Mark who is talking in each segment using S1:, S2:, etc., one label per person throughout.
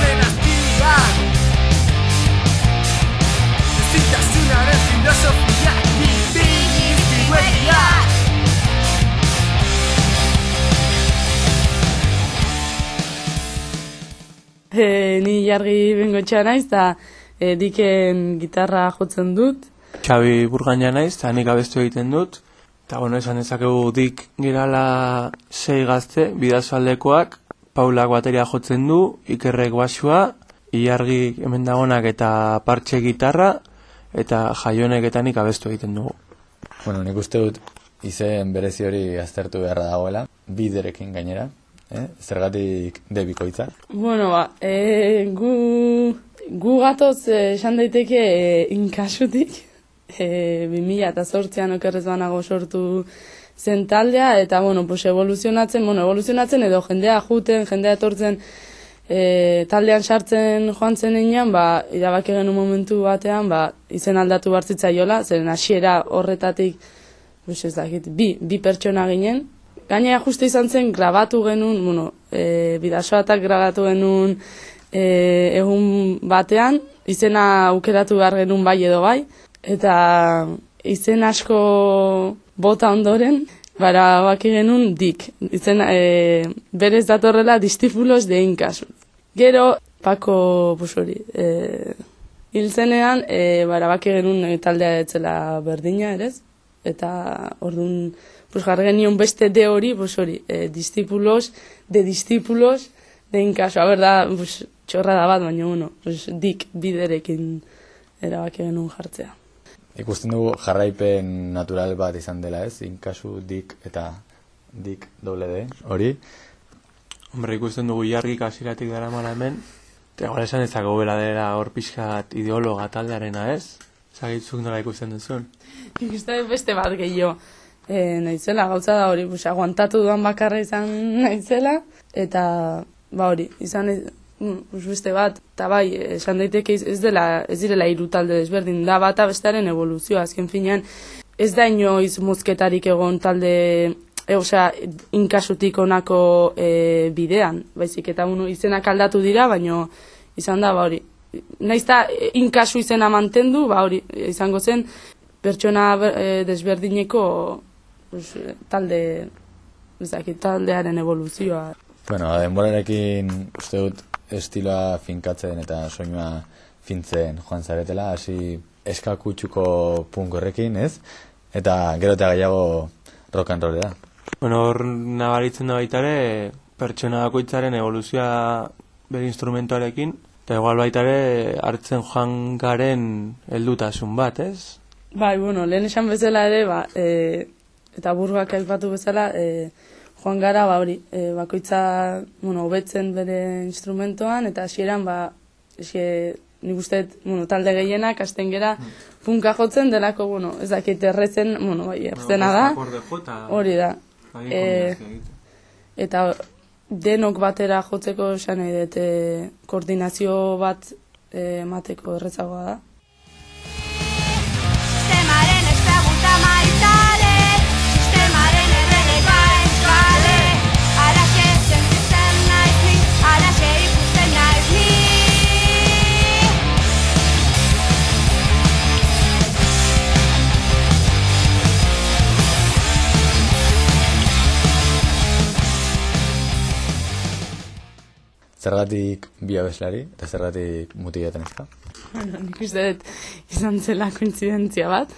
S1: askoren azpian Ezintasunaren filosofia Ipiniz diguetia
S2: E, ni jargi bengotxea naiz, eta e, diken gitarra jotzen dut.
S3: Xabi burgaina naiz, eta nik abestu egiten dut. Eta bueno, esan ezakegu dik girala sei gazte, bidazoaldekoak, Paulak bateria jotzen du, Ikerrek basua, Iargi hemen dagonak eta partxe gitarra, eta jaionek eta nik abestu egiten dugu.
S4: Bueno, nik uste dut izen berezi hori aztertu beharra dagoela, biderekin gainera, eh? zergatik debikoitza.
S2: Bueno, ba, e, gu, gu gatoz eh, esan daiteke e, inkasutik, e, 2000 eta sortzean okerrez banago sortu zen taldea, eta, bueno, pues, evoluzionatzen, bueno, evoluzionatzen edo jendea juten, jendea etortzen, e, taldean sartzen joan zen einean, ba, irabaki genuen momentu batean, ba, izen aldatu bartzitzaiola, zen hasiera horretatik, pues ez dakit, bi, bi pertsona ginen. Gainera justu izan zen grabatu genuen, bueno, e, bidasoatak grabatu genuen e, egun batean, izena aukeratu behar genuen bai edo bai, eta izen asko bota ondoren, bara baki genuen dik. Izen, e, berez datorrela distifulos de inkasu. Gero, Pako, pues hori, e, hil zenean, e, bara baki genuen taldea etzela berdina, erez? Eta orduan, pues jarri genion beste de hori, pues hori, e, discípulos, de discípulos, de inkaso. A ber, da, pues, txorra da bat, baina, bueno, pues, dik biderekin erabaki genuen jartzea.
S4: Ikusten dugu jarraipen natural bat izan dela ez, inkasu dik eta dik doble D, hori.
S3: Hombre, ikusten dugu jargik hasiratik dara mala hemen, eta igual esan ezako bela dela hor pixkat ideologa taldearena ez? Zagitzuk nola ikusten duzun?
S2: Nik uste beste bat gehiago. E, naizela, gauza da hori, pues, aguantatu duan bakarra izan naizela, eta ba hori, izan ez, beste bat, eta bai, esan daiteke ez dela, ez direla hiru talde desberdin, da bata bestearen evoluzioa, azken finean, ez da inoiz mozketarik egon talde, e, osea, inkasutik onako e, bidean, baizik, eta uno, izenak aldatu dira, baino izan da, ba hori, naiz da inkasu izena mantendu, ba hori, izango zen, pertsona e, desberdineko pues, talde, ez dakit, taldearen evoluzioa.
S4: Bueno, denborarekin uste dut estiloa finkatzen eta soinua fintzen joan zaretela, hasi eskakutsuko punk horrekin, ez? Eta gero eta gehiago rock and rollera.
S3: Bueno, hor nabaritzen da baita ere, pertsona bakoitzaren evoluzioa bere instrumentuarekin, eta igual baita ere hartzen joan garen heldutasun bat, ez?
S2: Bai, bueno, lehen esan bezala ere, ba, e, eta burgak aipatu bezala, e, joan gara, ba, hori, e, bakoitza, bueno, hobetzen bere instrumentoan, eta hasieran ba, eske, nik uste, bueno, talde gehienak, hasten gera, punka jotzen delako, bueno, ez dakit erretzen, bueno, bai, erzena da, hori da. E, eta denok batera jotzeko esan nahi dut, e, koordinazio bat emateko errezagoa da.
S4: Zergatik bi abeslari eta zergatik mutilaten ezka?
S2: Bueno, nik uste dut izan zela kointzidentzia bat.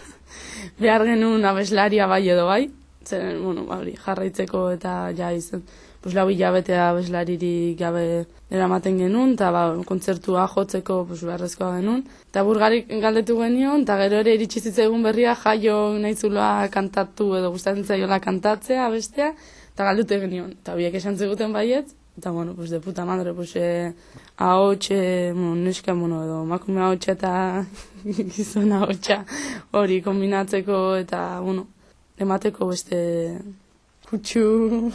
S2: Behar genuen abeslaria bai edo bai, zen, bueno, ba, hori, jarraitzeko eta ja izan, pues lau hilabetea abeslariri gabe eramaten genuen, eta ba, kontzertua jotzeko pues, beharrezkoa genuen. Eta burgarik galdetu genion, eta gero ere iritsi zitzaigun berria jaio naizula kantatu edo gustatzen zaiola kantatzea bestea, eta galdute genion. Eta biek esan ziguten baiet, eta bueno, pues de puta madre, pues eh, ahotxe, bueno, neska, bueno, edo makume ahotxa eta gizon ahotxa hori kombinatzeko eta, bueno, emateko beste kutsu,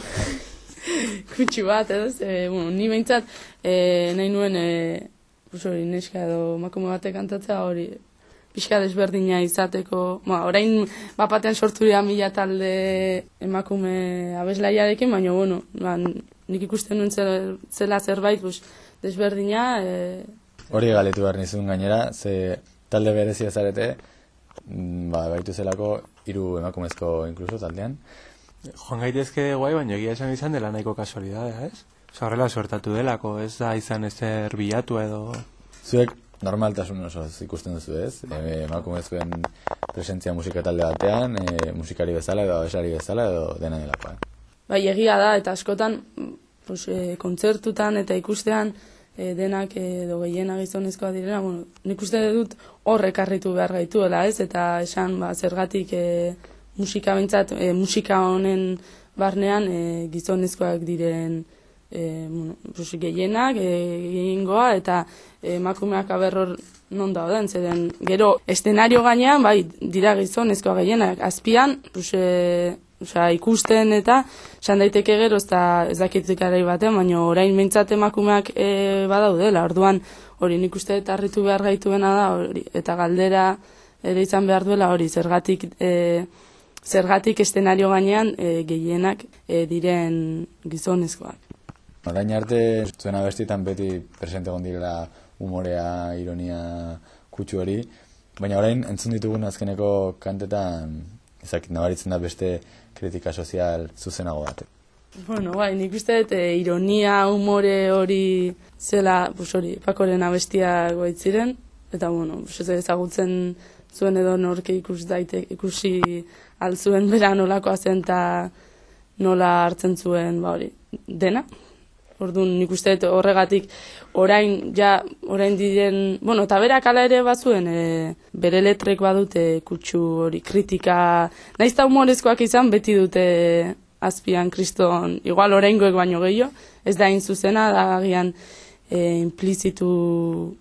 S2: kutsu bat, edo, e, bueno, ni behintzat e, nahi nuen, e, pues hori, neska edo makume batek kantatzea hori, pixka desberdina izateko, ba, orain bapatean sortu dira mila talde emakume abeslaiarekin, baina, bueno, ba, nik ikusten nuen zel- zela zerbait, bus, desberdina, e,
S4: Hori galetu behar nizun gainera, ze talde berezia zarete, mm, ba, baitu zelako hiru emakumezko inkluso taldean.
S3: Joan gaitezke guai, baina egia esan izan dela nahiko kasualidadea, ez? Osa, horrela sortatu delako, ez da izan ezer bilatu edo...
S4: Zuek normaltasun oso ikusten duzu ez, e, emakumezkoen presentzia musika talde batean, e, musikari bezala edo abeslari bezala edo dena delakoa.
S2: Bai egia da, eta askotan, pues, e, kontzertutan eta ikustean, e, denak edo gehiena gizonezkoa direna, bueno, nik uste dut horrek arritu behar gaituela, ez? Eta esan, ba, zergatik e, musika bentsat, e, musika honen barnean e, gizonezkoak diren e, bueno, pues, gehienak, e, gehiengoa, eta emakumeak aberror non dauden, zeren gero estenario gainean, bai, dira gizonezkoa gehienak, azpian, pues, e, Osea, ikusten eta esan daiteke gero ez da ez dakit garai batean, baina orain meintzat emakumeak e, badaudela. Orduan hori nik uste dut harritu behar gaituena da hori eta galdera ere izan behar duela hori zergatik e, zergatik estenario gainean e, gehienak e, diren gizonezkoak.
S4: Orain arte, zuen abestitan beti presente egon direla umorea, ironia, kutsu hori, baina orain entzun ditugun azkeneko kantetan, ezakit nabaritzen da beste kritika sozial zuzenago bat.
S2: Bueno, bai, nik uste dut e, ironia, umore hori zela, pues hori, pakoren abestia goitziren, eta bueno, ez ezagutzen zuen edo norke ikus daite, ikusi altzuen bera nolakoa zen eta nola hartzen zuen, ba hori, dena. Orduan nik uste dut horregatik orain ja orain diren, bueno, eta berak hala ere bazuen e, bere letrek badute kutsu hori kritika, naiz eta humorezkoak izan beti dute azpian kriston, igual oraingoek baino gehiago, ez da hain zuzena, da agian e, implizitu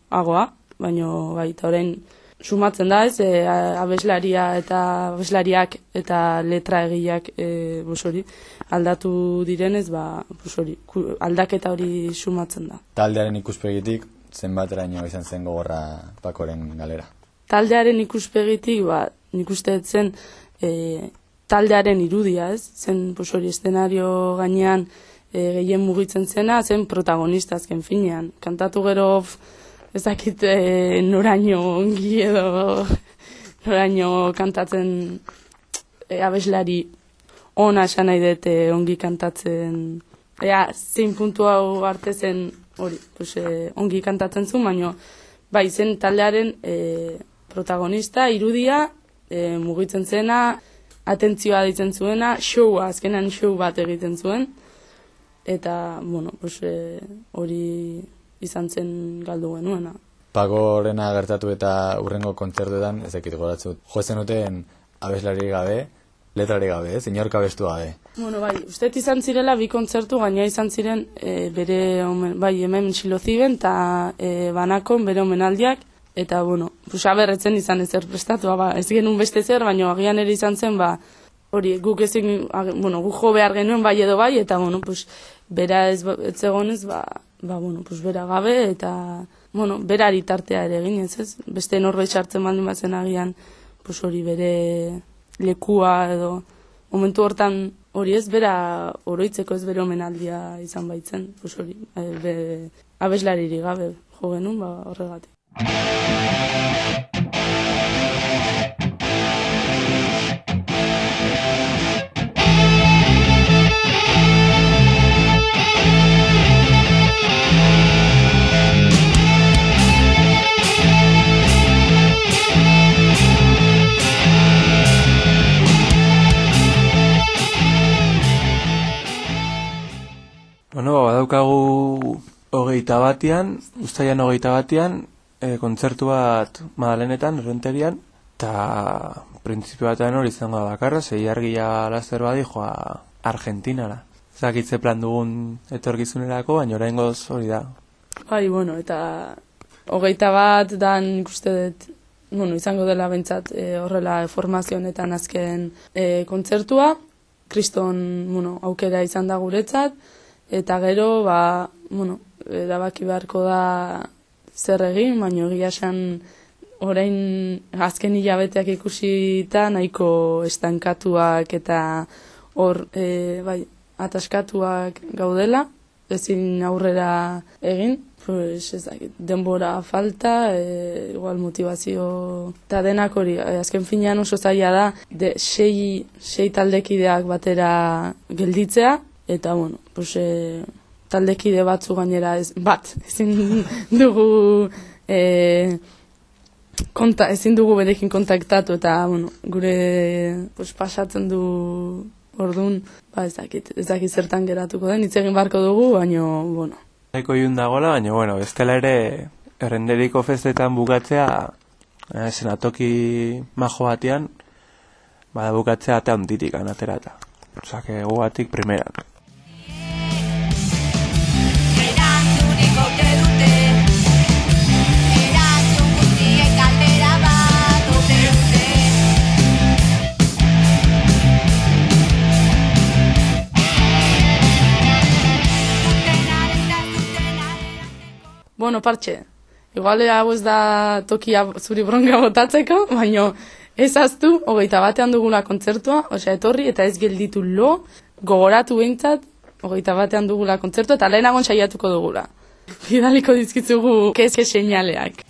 S2: agoa, baino bai, eta orain sumatzen da ez, e, a- abeslaria eta abeslariak eta letra egileak e, hori aldatu direnez, ba, hori, aldaketa hori sumatzen da.
S4: Taldearen ikuspegitik, zenbateraino izan zen gogorra pakoren galera.
S2: taldearen ikuspegitik, ba, nik uste zen e, taldearen irudia, ez? Zen, hori, eszenario gainean e, gehien mugitzen zena, zen protagonista azken finean. Kantatu gero, ez dakit e, noraino ongi edo noraino kantatzen e, abeslari ona esan nahi dut e, ongi kantatzen. Ea zein puntu hau arte zen hori, pues, e, ongi kantatzen zu, baino bai zen taldearen e, protagonista, irudia, e, mugitzen zena, atentzioa ditzen zuena, showa, azkenan show bat egiten zuen, eta, bueno, pues, e, hori izan zen galdu genuena.
S4: Pakorena gertatu eta urrengo kontzertuetan, ez dakit goratzen dut, jozen duten abeslari gabe, letrari gabe, ez, inork abestu gabe.
S2: Bueno, bai, uste izan zirela bi kontzertu, gaina izan ziren e, bere, omen, bai, hemen siloziben eta e, banakon bere omenaldiak, eta, bueno, pues, aberretzen izan ezer prestatua, ba, ez genuen beste zer, baina agian ere izan zen, ba, hori, guk ezin, bueno, guk jo behar genuen bai edo bai, eta, bueno, pues, bera ez, ez zegonez, ba, ba, bueno, pues, bera gabe, eta, bueno, berari tartea ere egin, ez, ez? Beste norbait sartzen baldin bazen agian, pues, hori bere lekua edo, momentu hortan hori ez bera oroitzeko ez bere omenaldia izan baitzen, pues hori, e, be, abeslariri gabe jo genuen, ba, horregatik.
S3: Hogeita batean, ustaian hogeita batean, e, kontzertu bat madalenetan, renterian, eta printzipio batean hori izango da bakarra, zei argia laster badi joa Argentinara. Zakitze plan dugun etorkizunerako, baina oraingoz hori da.
S2: Bai, bueno, eta hogeita bat dan ikuste dut, bueno, izango dela bentsat e, horrela formazio honetan azken e, kontzertua, kriston, bueno, aukera izan da guretzat, eta gero, ba, bueno, erabaki beharko da zer egin, baina egia esan orain azken hilabeteak ikusita nahiko estankatuak eta hor e, bai, ataskatuak gaudela, ezin aurrera egin, pues ez dakit, denbora falta, e, igual motivazio eta denak hori, e, azken finean oso zaila da, de sei, sei taldekideak batera gelditzea, eta bueno, pues, e, taldekide batzu gainera ez, bat, ezin dugu e, konta, ezin dugu berekin kontaktatu eta bueno, gure pues, pasatzen du orduan, ba ez dakit, ez dakit zertan geratuko den, hitz egin barko dugu, baino, bueno,
S3: Nahiko ilun dagoela, baina, bueno, bestela ere, errenderiko festetan bukatzea, eh, senatoki majo batean, bada bukatzea ate handitik anaterata. Osake, gugatik primeran.
S2: Bueno, partxe, igual hau ez da tokia zuri bronga botatzeko, baino ez aztu, hogeita batean dugula kontzertua, osea, etorri eta ez gelditu lo, gogoratu behintzat, hogeita batean dugula kontzertua, eta lehenagon saiatuko dugula. Bidaliko dizkitzugu kezke seinaleak.